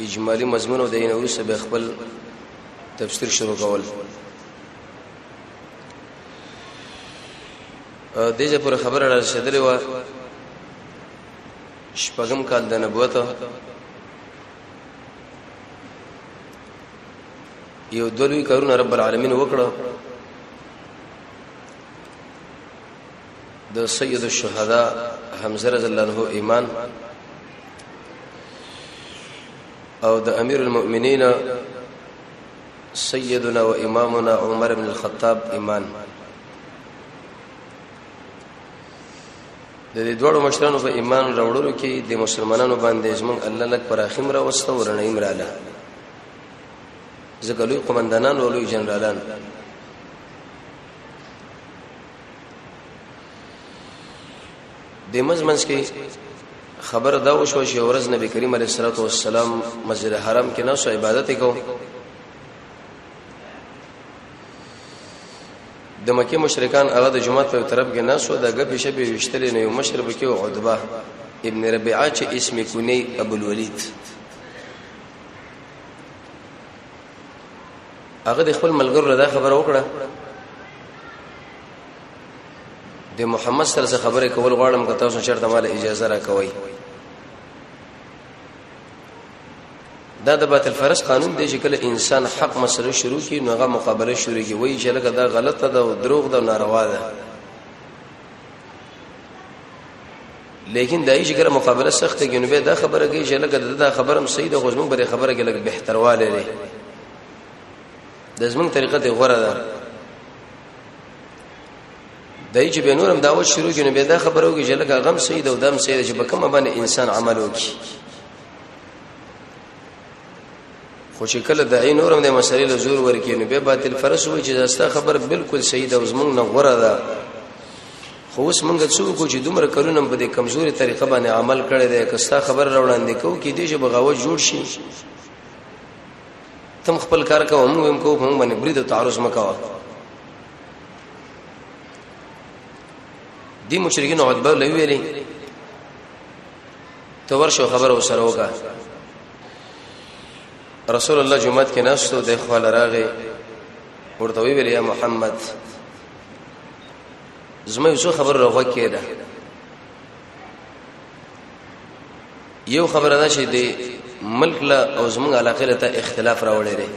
اجمالی مضمون او دین ورسه به خپل تفسیر شروع کول دغه پر خبره را رسیدلې و شپږم کال د نبوت یو دلوي کارونه رب العالمین وکړو د سید الشهدا حمزه رضی الله عنه ایمان او د امیر المؤمنین سیدنا و امامنا عمر بن الخطاب ایمان د دې دوړو مشرانو په ایمان راوړلو کې د مسلمانانو باندې زمون الله لک پر اخیم را وسته ورنه امراله زګلوی قومندانان او لوی جنرالان د مزمنس کې خبر دا وشو چې ورځ نبی کریم علیه الصلاه والسلام مسجد حرام کې نو عبادت وکاو د مکه مشرکان هغه د جمعه په طرف کې نه سو د غبي شبي وشتل نه یو مشرب کې عتبه ابن ربيعه چې اسم کونی ابو الولید هغه د خپل ملګرو له دا خبره وکړه د محمد سره څه خبره کول غواړم که تاسو چرته مال اجازه را کوي دا د باطل فرس قانون دی چې کله انسان حق مسله شروع کی نو هغه مقابله شروع کی وایي چې لکه دا غلطه ده او دروغ ده او ناروا ده لیکن دای چې کله مقابله سخته کې نو به دا خبره کوي چې لکه دا خبرم صحیح ده خو زموږ بری خبره کې لکه بهترواله لري د زموږ طریقه ته غوړه ده دای چې به نورم داوت شروع کینو به دا خبره وږي چې لکه غم صحیح ده او دم صحیح ده چې په کومه باندې انسان عمل وکړي خو چې کله د عین نورم د مسلې له زور ورکې نو به باطل فرس وي چې داستا خبر بالکل صحیح ده اوس موږ نه غوړه ده خو اوس موږ څو کو چې دومره کلونه په دې کمزوري طریقه باندې عمل کړی دی که ستا خبر راوړاندې کو کې دې چې بغاوت جوړ شي تم خپل کار کوه موږ هم کوو موږ باندې برید او تعرض مکوه دي مشرکین عتبه لوي ویلي ته ورشو خبره وسره وکا رسول الله جمعه کې ناستو د خپل راغې ورته ویل یا محمد زما یو خبر راغوه کېده یو خبره ده چې د ملک له او زموږ علاقې له ته اختلاف راوړی دی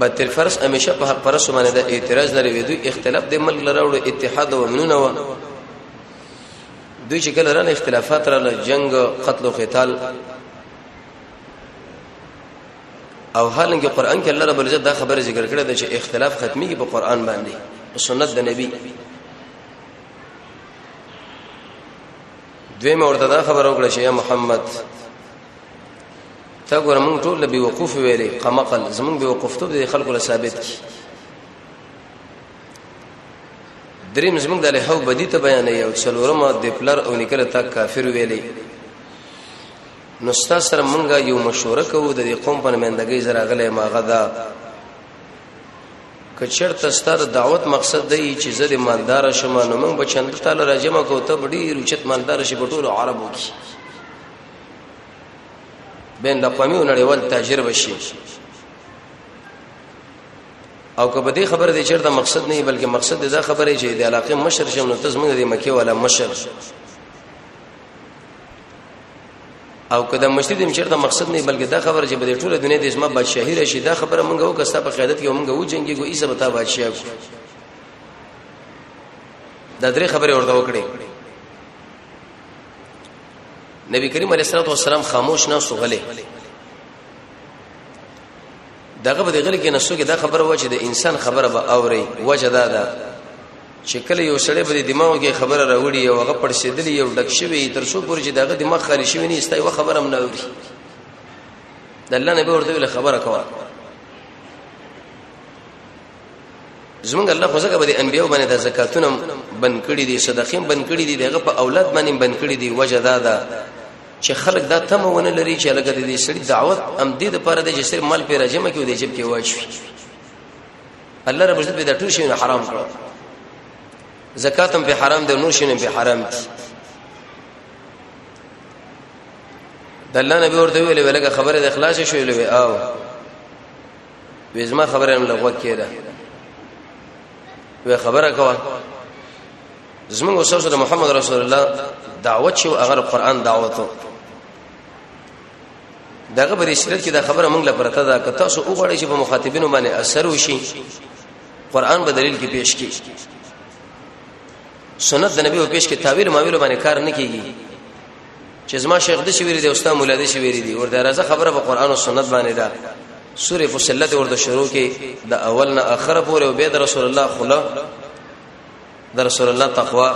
بتل فرس همیشه په حق پرس باندې د اعتراض لري وي دوی اختلاف د ملک لراوړ اتحاد او منونه و دوی چې کله رانه اختلافات را جنگ قتل او قتال او حالانکه قران کې الله رب العزت دا خبره ذکر کړې ده چې اختلاف ختمي کې په قران باندې په سنت د نبی دوی مورته دا خبره وکړه چې یا محمد تا ګور موږ ټول به وقوف ویلې قمقل زموږ به وقوف ته د خلکو له ثابت کی دریم زموږ د له بدی ته بیان یو څلورم د پلر او نکله تا کافر ویلې نو ستا سره مونږه یو مشوره کوو د قوم په نمائندګۍ زرا غلې ما غدا کچر تستر دعوت مقصد دی چې زه د مالدار شمه نو مونږ بچند تعالی راجمه کو ته ډیر اوچت مالدار شې په ټولو عربو کې بین الاقوامی او نړیوال تاجر بشي او که په دې خبره دې چیرته مقصد نه بلکې مقصد دا خبره چې د علاقې مشر شم نو تاسو موږ دې مکه والا مشر او که دا مشر دې چیرته مقصد نه بلکې دا خبره چې په دې ټوله دنیا دې اسما بادشاہي راشي دا خبره موږ او کستا په قیادت کې موږ و جنگي ګو ایسه بتا بادشاہ دا درې خبره ورته وکړي نبی کریم علیه الصلاه والسلام خاموش نه سغله دغه به دغه کې نسو کې دا خبره و چې د انسان خبره به اوري وجه دا ده چې کله یو سړی په دماغ کې خبره راوړي او هغه پر سیدلی یو ډک شوی تر څو پورې چې دغه دماغ خالي شوی نه استای و خبره هم نه اوري د الله نبی ورته ویل خبره کوه زمونږ الله خو ځکه به انبیو باندې د زکاتونه بند کړي دي صدقې بند کړي دي دغه په اولاد باندې بند کړي دي وجه دا ده چې خلک دا تم ونه لري چې لګ دې سړي دعوت ام دې د پاره د جسر مال په راجمه کې ودی جب کې واچوي الله رب عزت دې د ټول شي حرام کړو زکات هم په حرام دي نور شي نه په حرام دي د الله نبی ورته ویل ولګه خبره د اخلاص شوې لوي او وېزما خبره هم لغوه کېده وې خبره کوه زموږ اوسه د محمد رسول الله دعوت شو هغه قرآن دعوت دغه بری سرت کې دا خبره موږ لپاره ته دا کته سو وګړي چې په مخاطبینو باندې اثر وشي قرآن به دلیل کې پیش کی سنت د نبی او پیش کې تعویل ماویل باندې کار نه کیږي چې زما شیخ د شویری دی استاد مولا د شویری دی ورته راځه خبره په قران او سنت باندې ده سوره فصلت ورته شروع کې د اول نه اخر پورې او بيد رسول الله خلا د رسول الله تقوا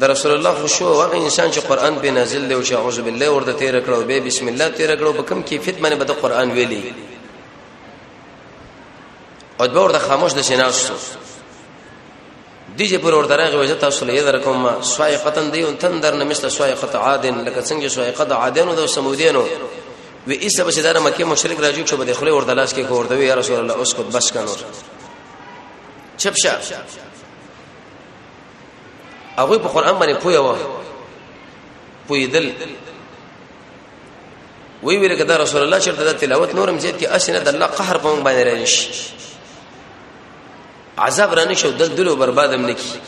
د رسول الله خشوع هغه انسان چې قران په نازل دی او چې اعوذ بالله ورته تیر کړو به بسم الله تیر کړو په کوم کیفیت باندې به د قران ویلي او د ورته خاموش د شناستو دی چې پر ورته راغی وجه تاسو له یذر کوم سوایقتن دی ان تندر نه مثل سوایقت عادن لکه څنګه سوایقت عادن او سمودینو و ایسه بس دار مکه مشرک راجو شو بده خله ورته لاس کې کو ورته یا رسول الله اسکت بس کنو چپ شه هغه په قران باندې پوي و پوي دل وی ویل کدا رسول الله چرته د تلاوت نورم زیات کې اسنه د الله قهر په مونږ باندې راشي عذاب رانه شو دل دلو بربادم نکی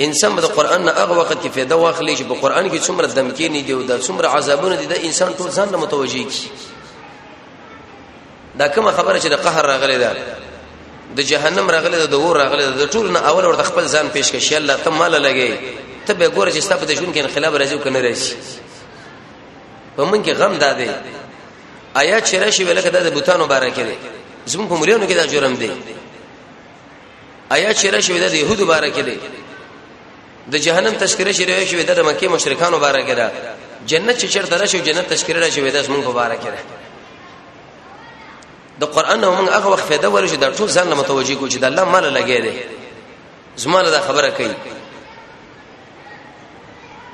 انسان به قران نه هغه وخت کې فایده واخلي چې په قران کې څومره دمکې نه دی او د څومره عذابونه دي د انسان ټول ځان ته متوجي کی دا کومه خبره چې د قهر راغلي ده د جهنم راغلي ده د اور راغلي ده د ټول نه اول ورته خپل ځان پیش کړي الله ته مال لګي ته به ګوره چې ستاسو د ژوند کې انقلاب راځي او کنه راځي په من کې غم دادې آیا چې راشي ولکه د بوتانو باره کې دي زموږ په مليانو کې دا جرم دی آیا چې راشي د يهودو باره کې دي د جهنم تذکرې شي راشي د مکه مشرکانو باره کې ده جنت چې چرته راشي جنت تذکرې راشي د زموږ په باره کې ده د قران نو موږ هغه وخت فائدہ ورشي د ټول ځان له متوجي کو چې د الله مال لګي دي زماله دا خبره کوي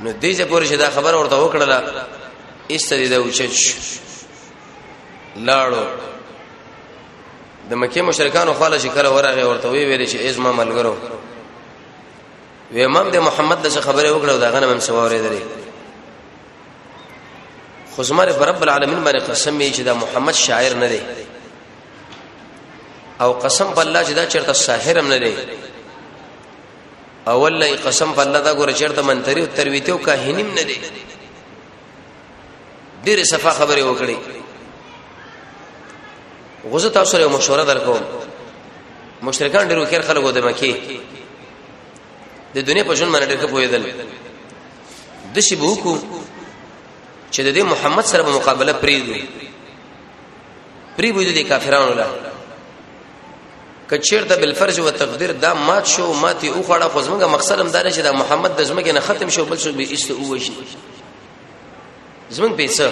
نو دې چې پورې چې دا خبره ورته وکړله ایستری دا اوچچ لاړو د مکه مشرکانو خاله چې کله ورغه ورته وی ویل چې ازما ملګرو و امام د محمد د خبره وکړه دا غنه مم سواره درې خو زمره پر رب العالمین باندې قسم یې چې دا محمد شاعر نه دی او قسم په الله چې دا چرته ساحر هم نه دی اول لای قسم په الله دا ګور چرته منتری او ترویته او کاهنیم نه دی ډیره صفه خبره وکړي غوزه تاسو سره مشوره درکوم مشرکان ډیرو خیر خلکو د مکی د دنیا په ژوند باندې ډېر ښه پوهېدل د شی به وکړو چې د محمد سره په مقابله پریږدو پریږدو د کافرانو له کچیرته بل فرض او تقدیر دا مات شو ماتي او خړه خو زمونږه مقصد هم دا نه چې دا محمد د زمګه نه ختم شو بل څه به ایست او وشي زمونږ پیسې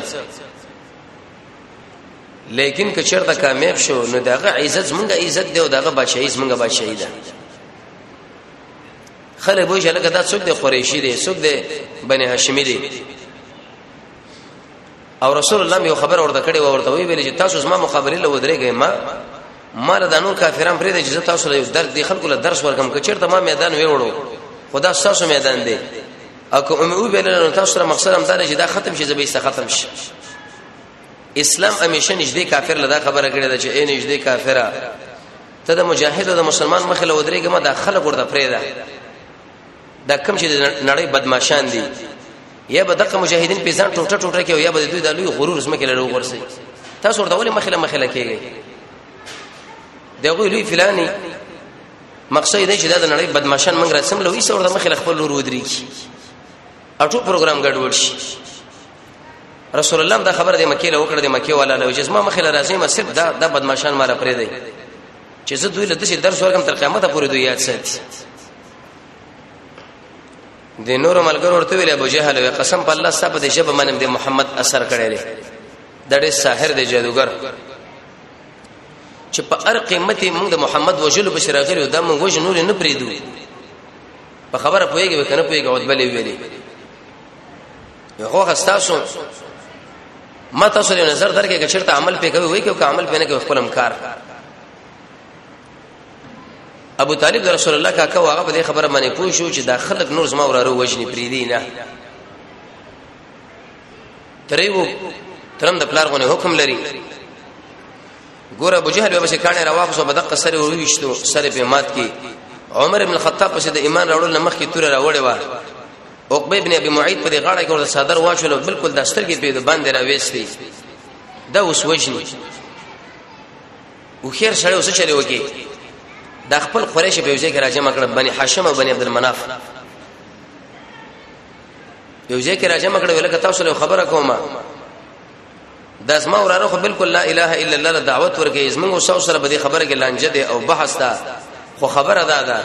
لیکن کچیرته کامیاب شو نو داغه عزت زمونږه عزت دی او داغه بادشاہي زمونږه بادشاہي ده خلک وایي چې لکه دا څوک دی قریشي دی څوک دی بني هاشمي دی او رسول الله مې خبر اورته کړي و ورته وی ویل چې تاسو زما مخابره له ودرېږئ ما مال د نور کافرانو پرې دي چې تاسو له درد دي خلکو له درس ورکم کچر ته ما میدان ویوړو خدا تاسو میدان دی او که امي ویل نو تاسو سره مقصد هم دا چې دا ختم شي زبې ختم شي اسلام همیشه نږدې کافر لدا خبره کړې ده چې اے نږدې کافره ته د مجاهد او د مسلمان مخې له ودرېږه ما د خلک ورته پرې ده دا کم چې نړۍ بدمعشان دي یا به دغه مجاهدین په ځان ټوټه ټوټه کې یا به دوی د لوی غرور سم کې لرو ورسي تاسو ورته ولې مخله مخله کېږي دغه لوی فلانی مقصد دی چې دا د نړۍ بدمعشان منګ را سم لوي څور د مخله خپل لور ودري اټو پروګرام ګډوډ شي رسول الله دا خبر د مکه له وکړه د مکه والا له جسمه مخله راځي ما صرف دا د بدمعشان ماره پرې دی چې زه دوی له دې درس ورکم تر قیامت پورې دوی یاد ساتي د نور ملګرو ورته ویل ابو جهل وی قسم په الله صاحب د جبه منم د محمد اثر کړی دی د ډېر ساحر دی جادوګر چې په هر قیمت موږ د محمد وجلو په شراغلی او د موږ وجه نور نه پریدو په خبره پويږي کنه پويږي او بلې ویلې یو خو خستاسو ما تاسو له نظر درکې چې چرته عمل پې کوي وای کې عمل پې نه کوي خپل امکار ابو طالب د رسول الله کاکا واغه په دې خبره باندې پوه شو چې دا خلک نور زما وراره وجنی پری دی نه تریو ترم د پلار غونه حکم لري ګور ابو جهل به شي کانه رواخ سو بدقه سره ورويشتو سره په مات کې عمر ابن الخطاب په د ایمان راوړل نه مخکې تور راوړې و عقبه ابن ابي معيط په غاړه کې ور صدر واچول بالکل د سترګې په باندې راويستي دا اوس وجنی او خیر سره اوس چلی وکی د خپل قریش په ځای کې راځم کړ بني هاشم او بني عبد المناف یو ځای کې راځم کړ ولکه تاسو له خبره کومه د اسماء وراره خو بالکل لا اله الا الله دعوت ورکې زمونږ سو سره به خبره کې لانجه ده او بحث ده خو خبره ده ده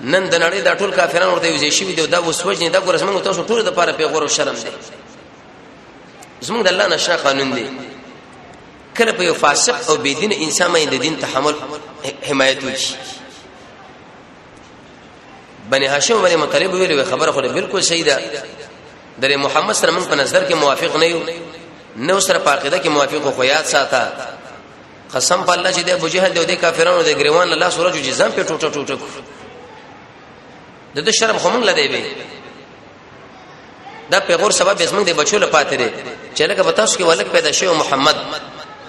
نن د نړۍ د ټول کافران ورته یو ځای شي دی دا وسوجنی دا ګور زمونږ تاسو ټول د پاره پیغور او شرم دی زمونږ د الله نشه قانون دی کله په یو فاسق او بيدین انسان باندې د دین تحمل حمایت وشي بني هاشم بني مطلب ویلو خبره خو بالکل صحیح ده در محمد سره موږ په نظر کې موافق نه یو نو سره په عقیده کې موافق خو یاد ساته قسم په الله چې د ابو جهل د دې کافرانو د ګریوان الله سره جو جزام په ټوټه ټوټه د دې شرم خو موږ لدی به دا پیغور سبب زمونږ د بچو لپاره دی چې لکه په تاسو کې ولک پیدا شوی محمد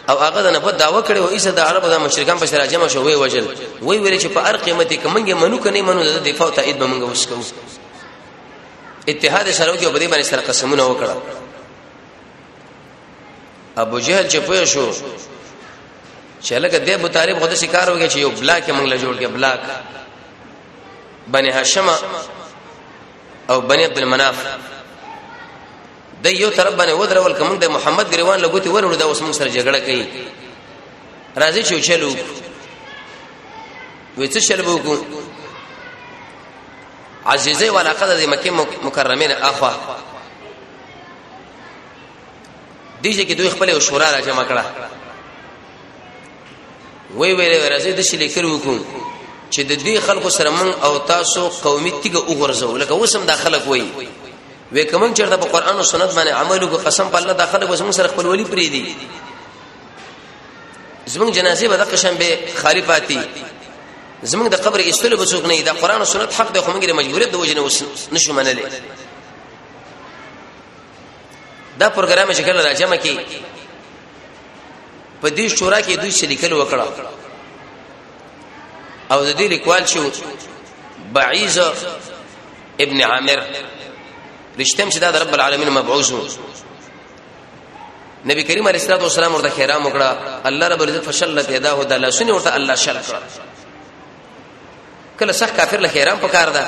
او هغه د نبوت داوا کړي او ایسه د عربو د مشرکان په سره جمع شو وی وجل وی ویل چې په هر قیمت کې منګه منو کني منو د دفاع ته اید بمنګه وسکو اتحاد سره کې په دې باندې سره قسمونه وکړه ابو جهل چې پوه شو چې لکه د ابو طالب خود شکار وږي چې یو بلاک منګله جوړ کې بلاک بني هاشم او بني عبد المناف د یو طرف باندې ودرول کوم د محمد ګریوان لګوتی ورول دا اوس موږ سره جګړه کوي راځي چې چلو وې څه چلو کو عزیزه والا قد د مکه مکرمه نه اخوا دیږي کې دوی خپل شورا را جمع کړه وی ویل راځي د شلې کړو کوم چې د دې خلکو سره من او تاسو قومي تیګه وګرځو لکه وسم دا خلک وای وې کوم چرته په قران او سنت باندې عمل وکړو قسم په الله دا خلک وسم سره خپل ولي پری دي زمون جنازه به د قشم به خلیفاتی زمونږ د قبر ایستلو به څوک نه دی دا قران او سنت حق دی خو موږ د مجبوریت د وجې نه نشو منلې دا پروګرام چې کله راځم کې په دې شورا کې دوی سلیکل وکړه او د دې لیکوال شو بعیز ابن عامر رښتم چې دا د رب العالمین مبعوث وو نبی کریم علیه الصلاه والسلام ورته خیرام وکړه الله رب العزت فشلت یداه د لاسونه ورته الله شل کړ کله صح کافر له خیرام پکار ده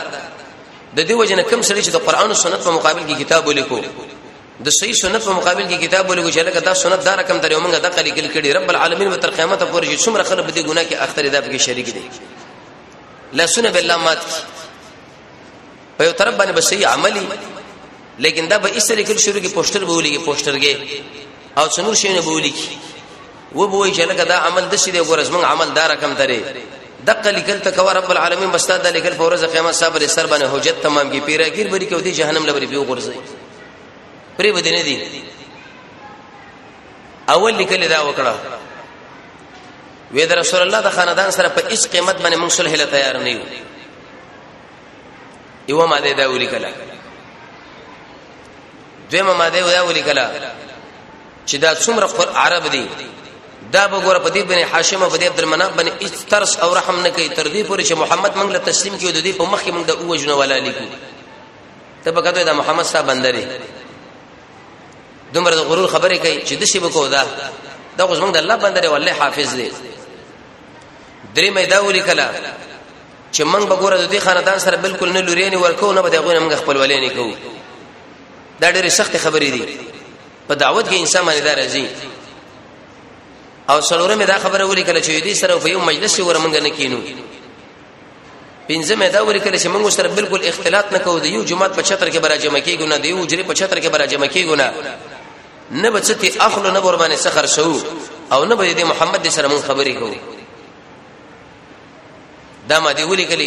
د دې وجنه کم سړي چې د قران او سنت په مقابل کې کتاب ولیکو د صحیح سنت په مقابل کې کتاب ولګو چې لکه دا سنت دا رقم درې موږ د قلی کل کړي رب العالمین تر قیامت پورې چې څومره خلک به دې ګناه کې اختر دا به شریک دي لا سنت بالله مات په یو طرف باندې به صحیح عملی لیکن دا به اسره کل شروع کې پوسټر به ولګي پوسټرګي او څنور شي نه به ولګي و به وي چې لکه دا عمل د شي دی ګورز موږ عمل دا رقم درې دقه لیکل ته کوا رب العالمین بستا دا لیکل په ورځ قیامت صبر سر باندې حجت تمام کی پیراګیر بری کو دی جهنم لبري پیو ګرځي پرې بده نه دي اول لیکل دا وکړه وې د رسول الله د خاندان سره په هیڅ قیمت باندې موږ صلح له تیار نه یو یو ماده دا ولیکل دویمه ماده دا ولیکل چې دا څومره پر عرب دي دا وګوره په دې باندې هاشم او په دې عبد المناف باندې هیڅ ترس او رحم نه کوي تر دې پورې چې محمد موږ له تسلیم کیو د دې په مخ کې موږ د اوجنه ولا لیکو ته په کتو دا محمد صاحب بندري دومره غرور خبرې کوي چې د شی بکو دا دا اوس موږ د الله بندري والله حافظ دی درې مې دا ولیکلا چې موږ به ګوره د دې خاندان سره بالکل نه لوري نه ورکو نه به دغه موږ خپل ولې نه کوو دا ډېرې سخت خبرې دي په دعوت کې انسان باندې دا راځي او سلوره مې دا خبره ولیکل چې دې سره په یو مجلس ورمنګ نه کینو پنځمه دا ولیکل چې موږ سره بالکل اختلاط نه کوو د یو جماعت په چتر کې برا جمع کیږو نه د یو جری په چتر کې برا جمع کیږو نه نه بچتی اخلو نه ور باندې سخر شو او نه به د محمد سره مون خبرې کوو دا ما دی ولیکل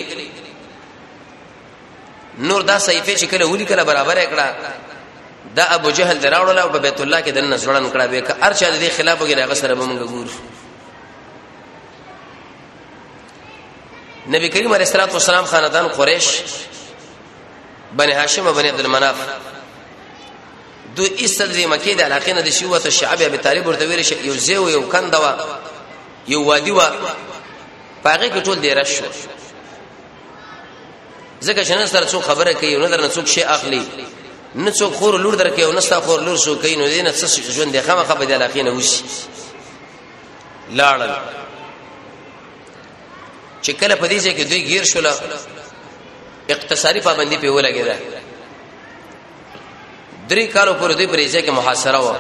نور دا صحیفه چې کله ولیکل برابر کړه دا ابو جهل دراوړل او په بیت الله کې دنه ځړن کړه به که ارشاد دې خلاف وګړي هغه سره به موږ ګورو نبی کریم علیه الصلاه والسلام خاندان قریش بنی هاشم بنی عبد المناف دو ایستل دی مکی د علاقې نه د شیوه ته شعب ابي طالب ورته ویل شي یو زیو یو کند وا یو وادي وا پاګه کې ټول دی راشو ځکه شنه سره څو خبره کوي نو درنه څوک شي اخلي نه څوک خور لور درکې او نه ستا خور لور سو کوي نو دینه څه ژوند دی خامخا په دې علاقې نه وشي لاړل چې کله په دې ځای کې دوی غیر شول اقتصادي پابندي په ولګی ده درې کالو پر دې پرې ځای کې محاصره و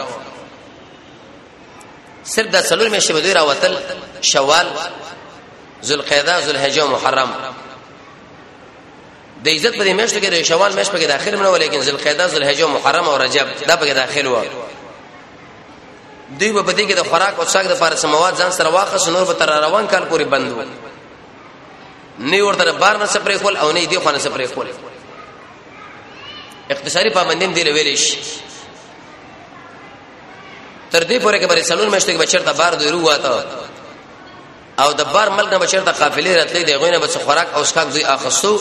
صرف د سلور مې شپه دوی راوتل شوال ذوالقعده ذوالحجه محرم د عزت په دې مېشت کې د شوال مېشت په کې داخل منو لیکن ذوالقعده ذوالحجه محرم او رجب دا په کې داخل و دوی په دې کې د خوراک او څښاک لپاره سمواد ځان سره واخص نور به تر روان کال پورې بند وو نه ورته بار نه سپرې خول او نه دې خو نه سپرې خول اقتصادي پابندیم دی لویل شي تر دې پورې کې بری سلون مشته کې بچر ته بار دی روه تا او د بار ملک نه بچر ته قافلې راتلې دی غوینه بچ خوراک او اسکاک دوی اخستو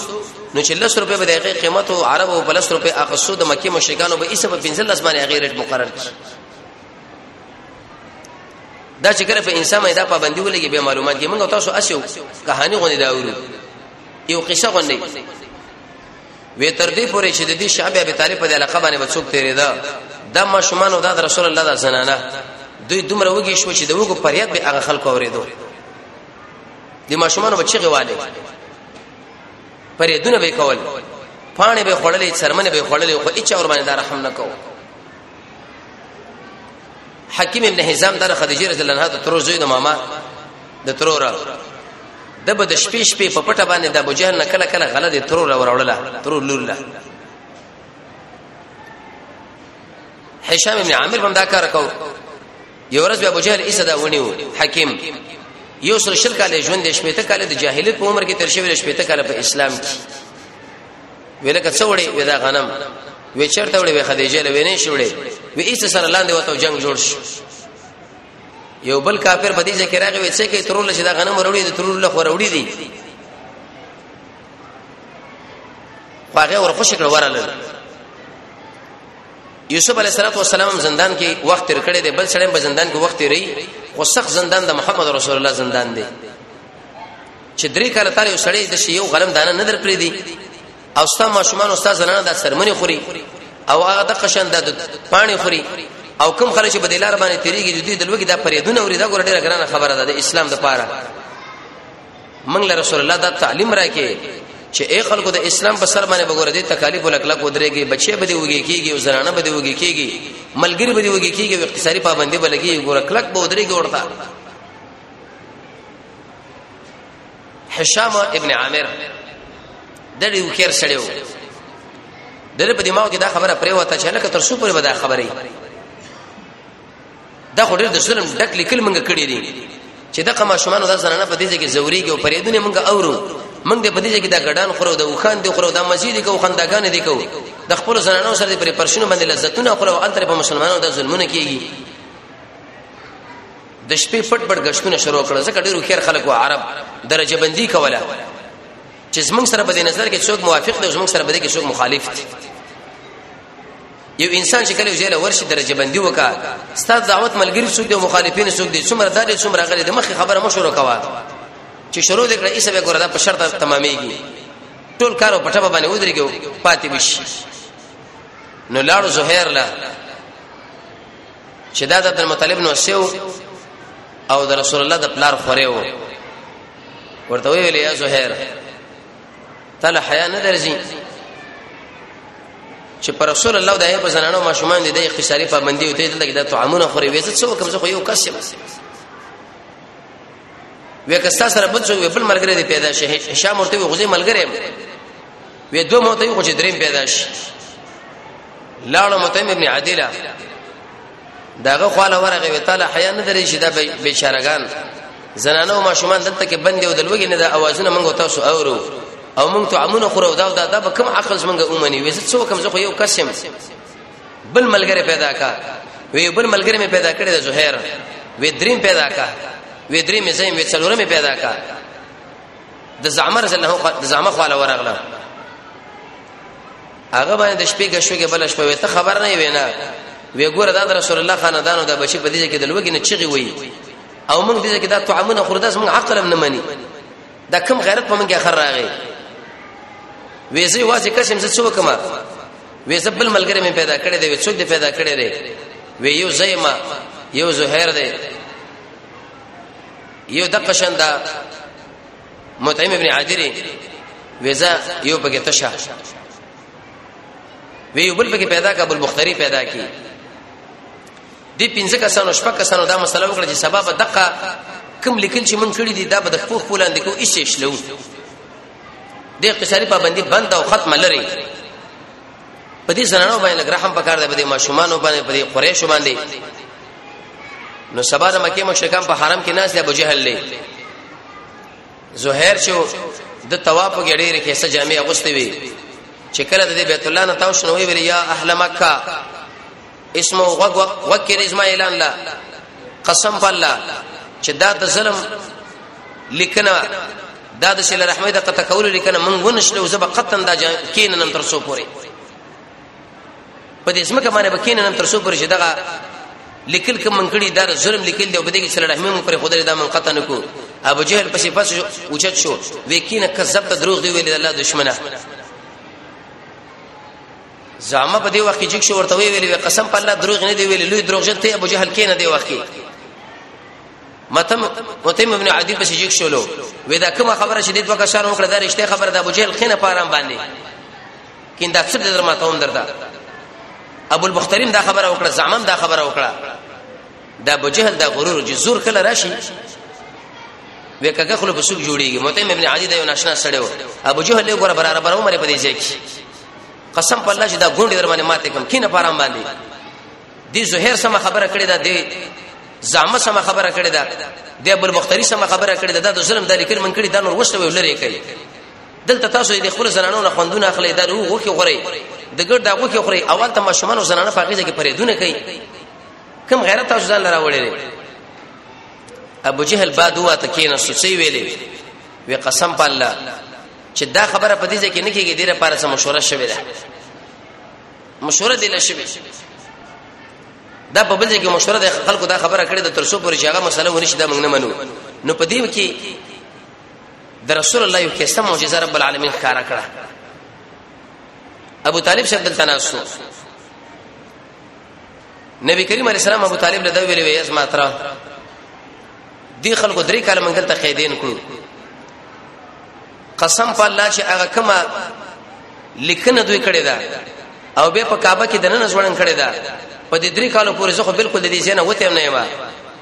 نو چې 10 روپے به د هغه قیمت او عرب او 10 روپے اخستو د مکی مشرکانو به ایسه په 15 لس باندې هغه ریټ مقرر کی دا چې کله په انسان باندې دا پابندي ولګي به معلومات کې موږ تاسو اسیو کہانی غونډه دا ورو یو قصه غونډه وی تر دې پورې چې د دې شعب ابي طالب په علاقه باندې بچوک تیرې ده د ماشومان او د رسول الله د زنانه دوی دومره وږي شو چې د وګو پریاد به هغه خلکو اوریدو د ماشومان بچي غواله پریدونه به کول پانه به خړلې چرمنه به خړلې خو هیڅ اور باندې رحم نه کوو حکیم ابن حزام د خدیجه رضی الله عنها د تر زوی د ماما د ترور د به د شپې شپې په پټه باندې د ابو جهل کله کله غله د ترور وروړله ترور لور له هشام ابن عامر هم دا کار کو یو ورځ ابو جهل ایسه دا ونیو حکیم یو سر شل کاله ژوند شپې ته کاله د جاهلیت په عمر کې تر شوی شپې ته کاله په اسلام کې ولکه څوړې ودا غنم وی چرته وړې خدیجه لوي نه شوړې وی ایس سره لاندې وته جنگ جوړ شي یو بل کافر په دې ذکر راغی وی څه کې ترول شي دا غنم وروړي د ترول له وروړي دي هغه ور خوش کړ وراله یوسف علیه السلام زندان کې وخت تر کړه دی بل سړی په زندان کې وخت ری خو سخت زندان د محمد رسول الله زندان دی چې درې کاله تر یو سړی د شی یو غنم دانه نه درپری دي او ستا ماشومان او ستا زنانه د سرمنې خوري او هغه د قشن د پانی خوري او کم خلک په دلار باندې تیریږي دوی د لوګي د پریدونه اوري دا ګور ډیره ګرانه خبره ده د اسلام د پاره منګ له رسول الله دا تعلیم راکې چې اے خلکو د اسلام په سر باندې وګوره دي تکالیف ولکلک ودرېږي بچي به دی وږي کیږي او زنانه به دی وږي کیږي ملګری به دی وږي کیږي او اقتصادي پابندي به لګي ګوره کلک به ودرېږي ورته هشام ابن عامر د دې وکړ سړیو د دې په دماغ کې دا خبره پرې وته چې لکه تر څو پورې ودا خبرې دا خو ډېر د ظلم ډک لیکل منګه کړی دي چې د قما شومان د زنانه په دې کې زوري کې او پرېدونه منګه اورو منګ دې په دې کې دا ګډان خورو د وخان دې خورو د مسجد کې او خندګان دې کو د خپل زنانو سره پر پرشنو باندې لذتونه خورو انتر په مسلمانانو د ظلمونه کیږي د شپې پټ پټ غشتونه شروع کړل ځکه ډیرو خیر خلکو عرب درجه بندي کوله چې زمونږ سره په دې نظر کې څوک موافق دی زمونږ سره په دې کې څوک مخالف دی یو انسان چې کله جیل ورشي درجه بندي وکا ستاسو دعوت ملګری څوک دی مخالفین څوک دی څومره دالې څومره غلې د مخې خبره مو شروع کوا چې شروع دې کړه ایسه به ګوردا په شرط تمامېږي ټول کارو پټه باندې ودرېږي پاتې بشي نو لاړو زهیر لا چې دا د عبد المطلب نو سیو او د رسول الله د پلار خوره و ورته ویل یا زهیر تل حیا نه درځي چې پر رسول الله د ایب زنانو ماشومان دي د اقتصادي پابندي او ته دلته د طعامونه خوري وېزه څو کوم څه خو یو کس یم وې کستا سره بل څو بل ملګری دی پیدا شي هشام ورته غوځي ملګری وې دوه موته خو چې دریم پیدا شي لاړو متیم ابن عادله داغه خواله ورغه وی تعالی حیا نه درې شي دا بیچارهګان زنانه او ماشومان دلته کې بندي او دلوګي نه د اوازونه منغو تاسو اورو او مونږ ته امونه خورو دا دا د کوم عقل څنګه اومني وې څه کوم زه خو یو قسم بل ملګری پیدا کا وی بل ملګری مې پیدا کړی د زهیر وی دریم پیدا کا وی دریم زم وی څلورم پیدا کا د زعمه رضی الله عنه د زعمه خواله ورغله هغه باندې د شپې غشوګه بل شپه وي ته خبر نه وینا وی ګوره دا رسول الله خاندانو دا بچی په دې کې د لوګي نه چغي وي او موږ دې کې دا طعامونه خورداس موږ عقل هم نه مني دا کم غیرت په موږ اخر راغی وېزه واسه کشم څه څو کما وېزه بل ملګری مې پیدا کړی دی څوک دې پیدا کړی دی وی یو زېما یو زهیر دی یو د قشن دا مطعم ابن عادری ویزا یو پکې تشه وی یو بل پکې پیدا کا بل مختری پیدا کی دی پنځه کسانو شپږ کسانو دا مسله وکړه چې سبب دقه کم لیکل چې من کړی دی دا به د خپل خپل اند کو ایسه شلو د اقتصادي پابندي بند او ختم لري په دې زنانو باندې لګ رحم پکار دی په دې ماشومانو باندې په دې قریشو باندې نو سبا د مکه مشرکان په حرم کې ناز دی ابو جهل له زهیر چې د طواف کې ډېر کې څه جامع اغوستې وي چې کله د بیت الله نه تاو شنوې ویل یا اهل مکه اسمو غوګ وکړ اسما اعلان لا قسم په الله چې دا د ظلم لیکنه دا د شل رحمه د قطع کول لیکنه مونږ ونشله او زب قطن دا کیننم تر سو پوري په دې اسمه کمانه به کیننم تر سو پوري چې دغه لیکل کوم من کړي دا ظلم لیکل دی او بده کې سره رحمه مون پر خدای دا من قطن کو ابو جهل پسې پس اوچت شو وکینه کذب ته دروغ دی ویل الله دشمنه زامه په دې وخت کې جګ شو ورته ویلې قسم په الله دروغ نه دی ویلې لوی دروغجن ته ابو جهل کې نه دی وخت کې متم متم ابن عدی په شجیک شولو وې دا کومه خبره چې د دوه کسانو وکړه دا رښتیا خبره ده ابو جهل خینه پارام باندې کیندا څه در ماته هم درته ابو البخترین دا خبره وکړه زعمم دا خبره وکړه دا ابو جهل دا غرور چې زور کله راشي وې کګه خلک سوق جوړیږي متم ابن عدی دا یو ناشنا سړی و ابو جهل یې ګوره برابر عمر په دې ځای کې قسم په الله چې دا ګونډې در باندې ماته کم کینه پارام باندې دی زهیر سم خبره کړې ده دی زعما سم خبره کړې ده دی ابو المختاری سم خبره کړې ده دا ظلم د لیکل من کړی دا نور وسته ویل لري کوي دلته تاسو د خپل زنانو نه خوندونه اخلي دا وګه غوري د ګډ دا وګه غوري اول ته ماشومان او زنانه په غیزه کې پرېدونه کوي کم غیرت تاسو ځان لراوړي ابو جهل بعد هوا ته کینه سوسي ویلې وی قسم په الله چې دا خبره په دې ځای کې نه کېږي ډیره پاره سم مشوره شوې ده مشوره دي لشي دا په بل ځای کې مشوره ده خلکو دا خبره کړې ده تر څو پورې چې هغه مسله ونی شي دا موږ نه منو نو په دې کې د رسول الله یو کیسه معجزه رب العالمین ښکارا کړه ابو طالب شد تناسو نبی کریم علیه السلام ابو طالب له دا ویلې وې اسما ترا دی خلکو درې کاله موږ دلته قیدین کړو قسم په الله چې هغه کما لیکنه دوی کړی دا او به په کعبه کې دنه ځوړن کړی دا په دې درې کالو پورې زه خو بالکل د دې ځای نه وته نه یم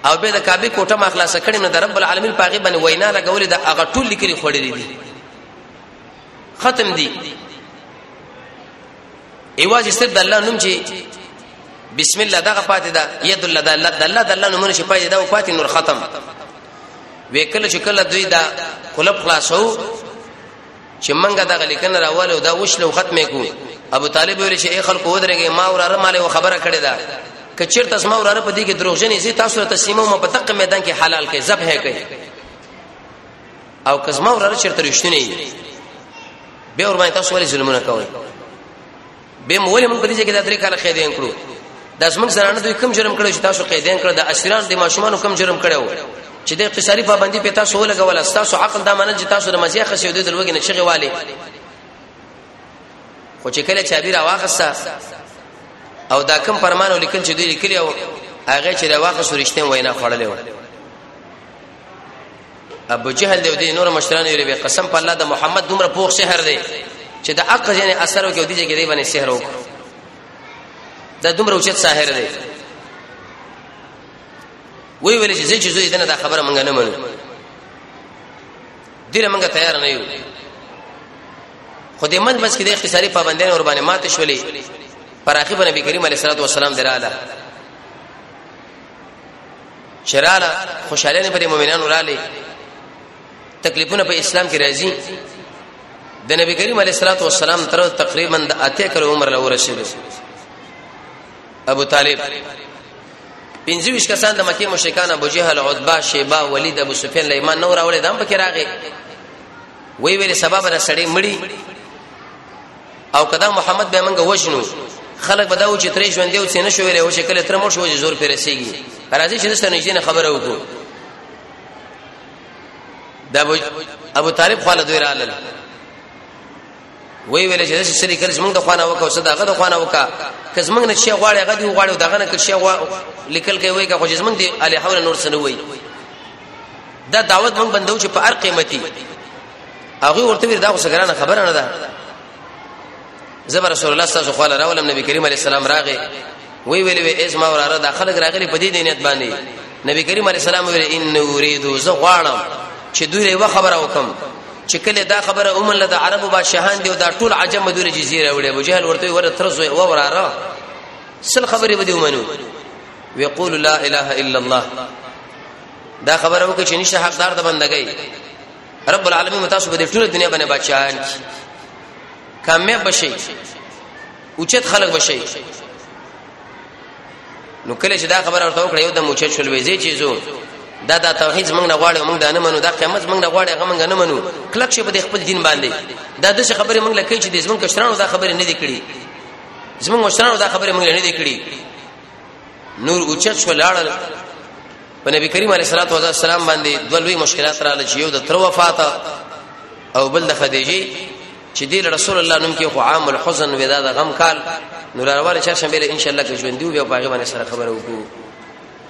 او به د کعبه کوټه ما خلاص کړې نو د رب العالمین پاغي باندې وینا لګولې د هغه ټول لیکلي خړلې دي ختم دي ایواز صرف د الله نوم چې بسم الله دغه پاتې ده ید الله د الله د الله د الله نومونه چې پاتې ده او پاتې نور ختم وکله چې کله دوی دا کلب خلاصو چې منګه دغه لیکنه راواله دا وښلو ختمه کو ابو طالب ویل چې اے خلکو ودرېږي ما وراره مالې خبره کړې ده کچیر تاسو ما وراره په دې کې دروغجنې زی تاسو ته تسلیمو ما په دقه میدان کې حلال کې ذبح کې او که زما وراره چرته رښتینی وي به ور باندې تاسو ولې ظلمونه کوئ به مو ولې موږ په دې کې د درې کال قیدین کړو د زموږ زنانه دوی کم جرم کړو چې تاسو قیدین کړو د اسیران د ماشومان کم جرم کړو چې د اقتصادي پابندي په تاسو ولګول تاسو عقل دا منل چې تاسو د مزیا خسیو د لوګي نه چغه والي خو چې کله چابیر واخسته او دا کم پرمانو لیکل چې دوی لیکلی او هغه چې دا واخه سرشتین وینا خړلې و ابو جهل دی او دی نور مشران ویل به قسم په الله د محمد دومره پوخ سحر دی چې د حق جن اثر او کې دی چې دی باندې سحر وکړ دا دومره اوچت ساحر دی وی ویل چې زه چې زوی دنه دا خبره مونږ نه منو ډیره مونږ تیار نه یو خو دې من بس کې د اختصاری پابندین اور باندې ماته شولې پر اخر نبی کریم علیه الصلاه والسلام دراله چراله خوشاله نه پر مؤمنانو رااله تکلیفونه په اسلام کې راځي د نبی کریم علیه الصلاه والسلام تر تقریبا د اته کړ عمر له ورسېدو ابو طالب پنځويش کسان د مکه مشرکان ابو جهل عتبہ شیبا ولید ابو سفیان له ایمان نور اولې دام پکې راغې وی ویلې سبب را سړې مړی او کدا محمد به منګه وژنو خلک به دا و چې ترې ژوندې او سینه شوې له شکل تر مو شو چې زور پر رسیږي راځي چې دسته نږدې خبره وکړو دا ابو طالب خاله دوی رالل وی ویل چې دسه سری کله زمونږ د خوانه وکاو صدقه د خوانه وکا که زمونږ نه شي غواړي هغه دی غواړي دغه نه که شي لیکل کوي وی که خو زمونږ دی الہ حول نور سنوي دا دعوت مونږ بندو چې په هر قیمتي هغه ورته ویل دا خو څنګه خبره نه ده زبر رسول الله صلی الله علیه وسلم نبی کریم علیه السلام راغی وی ویل وی از ما وراره دا خلک راغلی په دې دینیت باندې نبی کریم علیه السلام ویل ان اريد ز غواړم چې دوی یو خبره وکم چې کله دا خبره اومن له عربو بادشاہان دی او دا ټول عجم دوی جزیره وړي ابو جهل ورته ورته ترز و وراره سل خبره به دی ومنو ويقول لا اله الا الله دا خبره وکړه چې نشه حقدار د بندګۍ رب العالمین متاسو په دې ټول دنیا باندې بچان کی کامیاب بشي اوچت خلق بشي نو کله چې دا خبره ورته وکړه یو د موچت شول ویزه چې زو دا دا توحید موږ نه غواړو موږ دا نه منو دا قیامت موږ نه غواړو هغه موږ نه منو کلک شي په خپل دین باندې دا د څه خبره موږ لکه چې د زمون کشرانو دا خبره نه دی کړی زمون مشرانو دا خبره موږ نه دی کړی نور اوچت شو لاړل په نبی کریم علیه الصلاه والسلام باندې دوه لوی مشکلات رااله چې یو د تر وفات او بل د خدیجه چې د رسول الله نوم کې خو عام الحزن ودا د غم کال نو راواله چا شنبه ان شاء الله کې ژوند دی او باغ باندې سره خبره وکړو